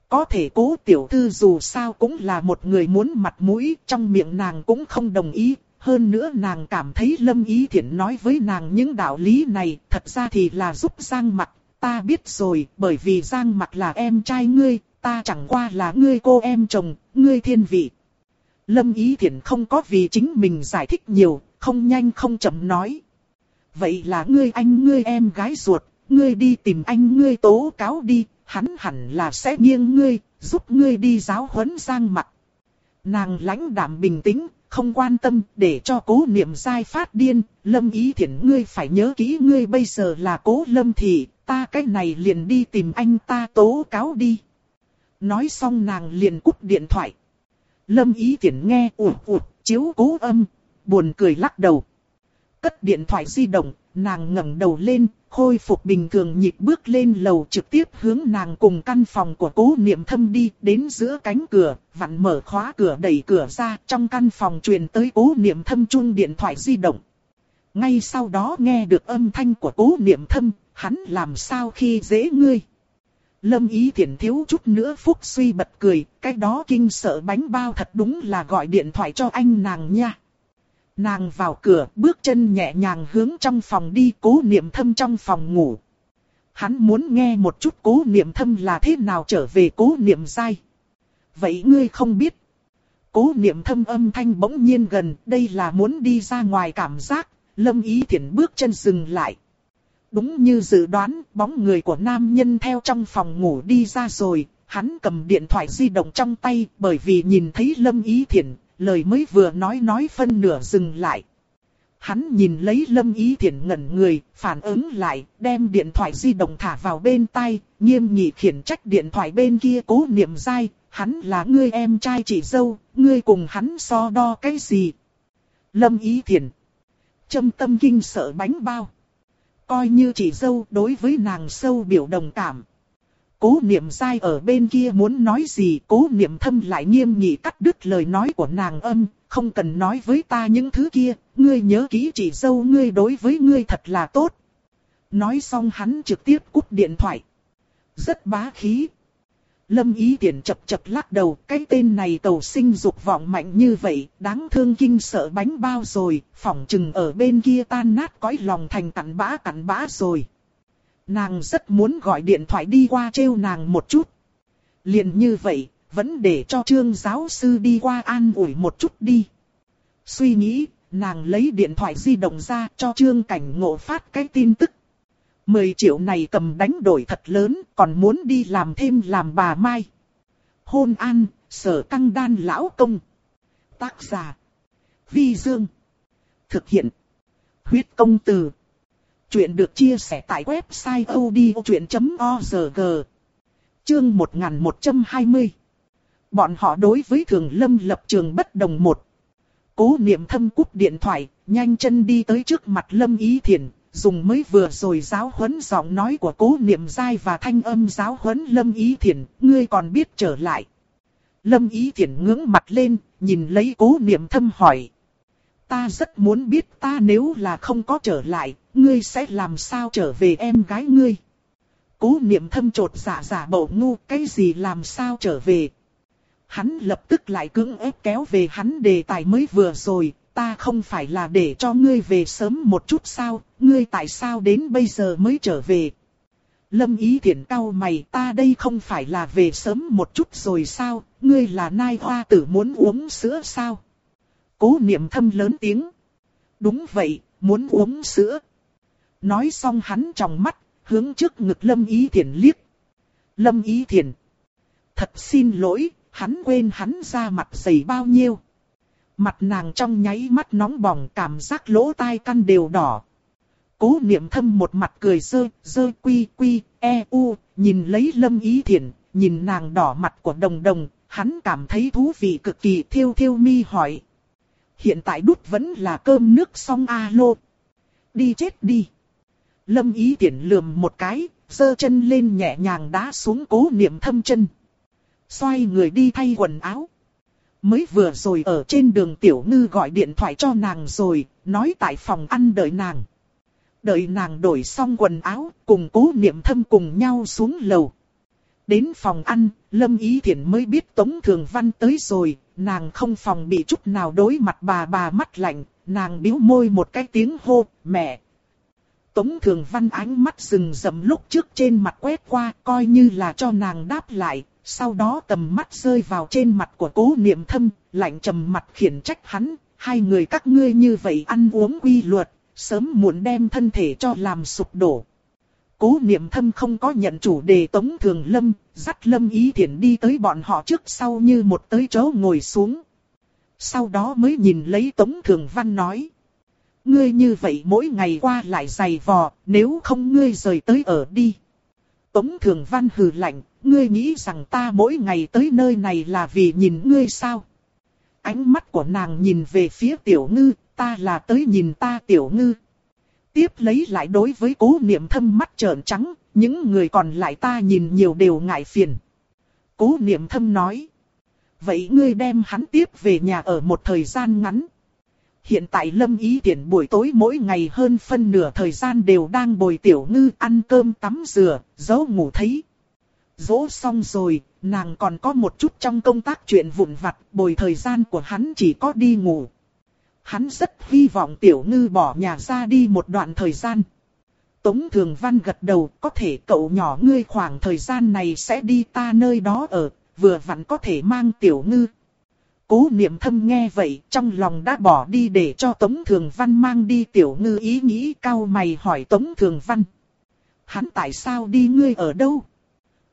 Có thể cố tiểu thư dù sao cũng là một người muốn mặt mũi, trong miệng nàng cũng không đồng ý. Hơn nữa nàng cảm thấy Lâm Ý thiện nói với nàng những đạo lý này, thật ra thì là giúp Giang mặt Ta biết rồi, bởi vì Giang mặt là em trai ngươi, ta chẳng qua là ngươi cô em chồng, ngươi thiên vị. Lâm Ý Thiển không có vì chính mình giải thích nhiều, không nhanh không chậm nói. Vậy là ngươi anh ngươi em gái ruột, ngươi đi tìm anh ngươi tố cáo đi, hắn hẳn là sẽ nghiêng ngươi, giúp ngươi đi giáo huấn giang mặt. Nàng lãnh đạm bình tĩnh, không quan tâm, để cho cố niệm sai phát điên, lâm ý thiện ngươi phải nhớ kỹ ngươi bây giờ là cố lâm thị, ta cái này liền đi tìm anh ta tố cáo đi. Nói xong nàng liền cúp điện thoại. Lâm ý tiện nghe ụt ụt, chiếu cố âm, buồn cười lắc đầu. Cất điện thoại di động, nàng ngẩng đầu lên, khôi phục bình thường nhịp bước lên lầu trực tiếp hướng nàng cùng căn phòng của cố niệm thâm đi, đến giữa cánh cửa, vặn mở khóa cửa đẩy cửa ra, trong căn phòng truyền tới cố niệm thâm chung điện thoại di động. Ngay sau đó nghe được âm thanh của cố niệm thâm, hắn làm sao khi dễ ngươi. Lâm ý thiện thiếu chút nữa phúc suy bật cười, cái đó kinh sợ bánh bao thật đúng là gọi điện thoại cho anh nàng nha. Nàng vào cửa, bước chân nhẹ nhàng hướng trong phòng đi, cố niệm thâm trong phòng ngủ. Hắn muốn nghe một chút cố niệm thâm là thế nào trở về cố niệm sai. Vậy ngươi không biết. Cố niệm thâm âm thanh bỗng nhiên gần, đây là muốn đi ra ngoài cảm giác, lâm ý thiện bước chân dừng lại. Đúng như dự đoán, bóng người của nam nhân theo trong phòng ngủ đi ra rồi, hắn cầm điện thoại di động trong tay bởi vì nhìn thấy lâm ý Thiển, lời mới vừa nói nói phân nửa dừng lại. Hắn nhìn lấy lâm ý Thiển ngẩn người, phản ứng lại, đem điện thoại di động thả vào bên tay, nghiêm nghị khiển trách điện thoại bên kia cố niệm dai, hắn là ngươi em trai chị dâu, ngươi cùng hắn so đo cái gì. Lâm ý Thiển, châm tâm kinh sợ bánh bao. Coi như chị dâu đối với nàng sâu biểu đồng cảm. Cố niệm sai ở bên kia muốn nói gì, cố niệm thâm lại nghiêm nghị cắt đứt lời nói của nàng âm, không cần nói với ta những thứ kia, ngươi nhớ kỹ chị dâu ngươi đối với ngươi thật là tốt. Nói xong hắn trực tiếp cúp điện thoại. Rất bá khí. Lâm ý tiện chập chập lắc đầu, cái tên này cầu sinh dục vọng mạnh như vậy, đáng thương kinh sợ bánh bao rồi, phỏng chừng ở bên kia tan nát cõi lòng thành cặn bã cặn bã rồi. Nàng rất muốn gọi điện thoại đi qua trêu nàng một chút. liền như vậy, vẫn để cho trương giáo sư đi qua an ủi một chút đi. Suy nghĩ, nàng lấy điện thoại di động ra cho trương cảnh ngộ phát cái tin tức. 10 triệu này cầm đánh đổi thật lớn, còn muốn đi làm thêm làm bà Mai. Hôn an, sở căng đan lão công. Tác giả. Vi Dương. Thực hiện. Huyết công từ. Chuyện được chia sẻ tại website odchuyện.org Chương 1120 Bọn họ đối với thường lâm lập trường bất đồng một. Cố niệm thâm cúp điện thoại, nhanh chân đi tới trước mặt lâm ý thiền, dùng mới vừa rồi giáo huấn giọng nói của cố niệm dai và thanh âm giáo huấn lâm ý thiền, ngươi còn biết trở lại. Lâm ý thiền ngưỡng mặt lên, nhìn lấy cố niệm thâm hỏi. Ta rất muốn biết ta nếu là không có trở lại, ngươi sẽ làm sao trở về em gái ngươi. Cố niệm thâm trột giả giả bộ ngu, cái gì làm sao trở về. Hắn lập tức lại cưỡng ép kéo về hắn đề tài mới vừa rồi, ta không phải là để cho ngươi về sớm một chút sao, ngươi tại sao đến bây giờ mới trở về. Lâm ý thiện cao mày ta đây không phải là về sớm một chút rồi sao, ngươi là nai hoa tử muốn uống sữa sao. Cố niệm thâm lớn tiếng. Đúng vậy, muốn uống sữa. Nói xong hắn trong mắt, hướng trước ngực Lâm Ý Thiển liếc. Lâm Ý Thiển. Thật xin lỗi, hắn quên hắn ra mặt dày bao nhiêu. Mặt nàng trong nháy mắt nóng bỏng cảm giác lỗ tai căn đều đỏ. Cố niệm thâm một mặt cười rơi, rơi quy quy, e u, nhìn lấy Lâm Ý Thiển, nhìn nàng đỏ mặt của đồng đồng, hắn cảm thấy thú vị cực kỳ thiêu thiêu mi hỏi. Hiện tại đút vẫn là cơm nước xong a lô. Đi chết đi. Lâm ý tiện lườm một cái, giơ chân lên nhẹ nhàng đá xuống cố niệm thâm chân. Xoay người đi thay quần áo mới vừa rồi ở trên đường Tiểu Ngư gọi điện thoại cho nàng rồi, nói tại phòng ăn đợi nàng. Đợi nàng đổi xong quần áo, cùng cố niệm thâm cùng nhau xuống lầu. Đến phòng ăn, Lâm Ý Thiển mới biết Tống Thường Văn tới rồi, nàng không phòng bị chút nào đối mặt bà bà mắt lạnh, nàng biếu môi một cái tiếng hô, mẹ. Tống Thường Văn ánh mắt rừng rầm lúc trước trên mặt quét qua, coi như là cho nàng đáp lại, sau đó tầm mắt rơi vào trên mặt của cố niệm thâm, lạnh trầm mặt khiển trách hắn, hai người các ngươi như vậy ăn uống quy luật, sớm muộn đem thân thể cho làm sụp đổ. Cố niệm thâm không có nhận chủ đề tống thường lâm, dắt lâm ý Thiển đi tới bọn họ trước sau như một tới chỗ ngồi xuống. Sau đó mới nhìn lấy tống thường văn nói. Ngươi như vậy mỗi ngày qua lại dày vò, nếu không ngươi rời tới ở đi. Tống thường văn hừ lạnh, ngươi nghĩ rằng ta mỗi ngày tới nơi này là vì nhìn ngươi sao? Ánh mắt của nàng nhìn về phía tiểu ngư, ta là tới nhìn ta tiểu ngư. Tiếp lấy lại đối với cố niệm thâm mắt trợn trắng, những người còn lại ta nhìn nhiều đều ngại phiền. Cố niệm thâm nói. Vậy ngươi đem hắn tiếp về nhà ở một thời gian ngắn. Hiện tại Lâm Ý Tiễn buổi tối mỗi ngày hơn phân nửa thời gian đều đang bồi tiểu ngư ăn cơm tắm rửa, giấu ngủ thấy. Dỗ xong rồi, nàng còn có một chút trong công tác chuyện vụn vặt, bồi thời gian của hắn chỉ có đi ngủ. Hắn rất hy vọng tiểu ngư bỏ nhà ra đi một đoạn thời gian. Tống Thường Văn gật đầu, có thể cậu nhỏ ngươi khoảng thời gian này sẽ đi ta nơi đó ở, vừa vặn có thể mang tiểu ngư. Cố niệm thâm nghe vậy, trong lòng đã bỏ đi để cho Tống Thường Văn mang đi tiểu ngư ý nghĩ cao mày hỏi Tống Thường Văn. Hắn tại sao đi ngươi ở đâu?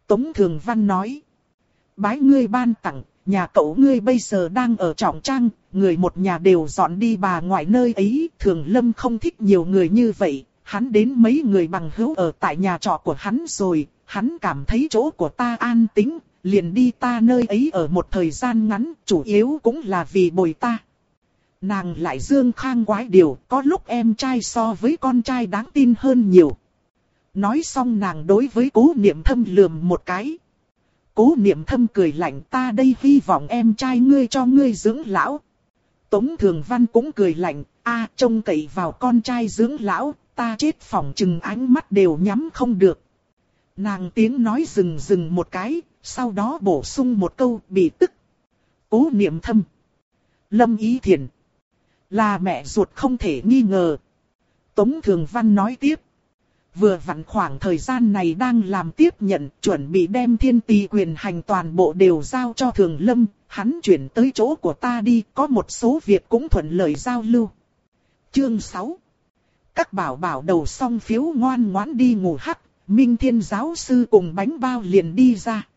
Tống Thường Văn nói. Bái ngươi ban tặng, nhà cậu ngươi bây giờ đang ở trọng trang, người một nhà đều dọn đi bà ngoại nơi ấy. Thường Lâm không thích nhiều người như vậy, hắn đến mấy người bằng hữu ở tại nhà trọ của hắn rồi, hắn cảm thấy chỗ của ta an tĩnh, liền đi ta nơi ấy ở một thời gian ngắn, chủ yếu cũng là vì bồi ta. Nàng lại dương khang quái điều, có lúc em trai so với con trai đáng tin hơn nhiều. Nói xong nàng đối với cố niệm thâm lườm một cái. Cố niệm thâm cười lạnh ta đây hy vọng em trai ngươi cho ngươi dưỡng lão. Tống Thường Văn cũng cười lạnh, a trông cậy vào con trai dưỡng lão, ta chết phỏng chừng ánh mắt đều nhắm không được. Nàng tiếng nói dừng dừng một cái, sau đó bổ sung một câu bị tức. Cố niệm thâm. Lâm Ý Thiền. Là mẹ ruột không thể nghi ngờ. Tống Thường Văn nói tiếp. Vừa vặn khoảng thời gian này đang làm tiếp nhận, chuẩn bị đem thiên tì quyền hành toàn bộ đều giao cho Thường Lâm, hắn chuyển tới chỗ của ta đi, có một số việc cũng thuận lợi giao lưu. Chương 6 Các bảo bảo đầu xong phiếu ngoan ngoãn đi ngủ hắc, Minh Thiên giáo sư cùng bánh bao liền đi ra.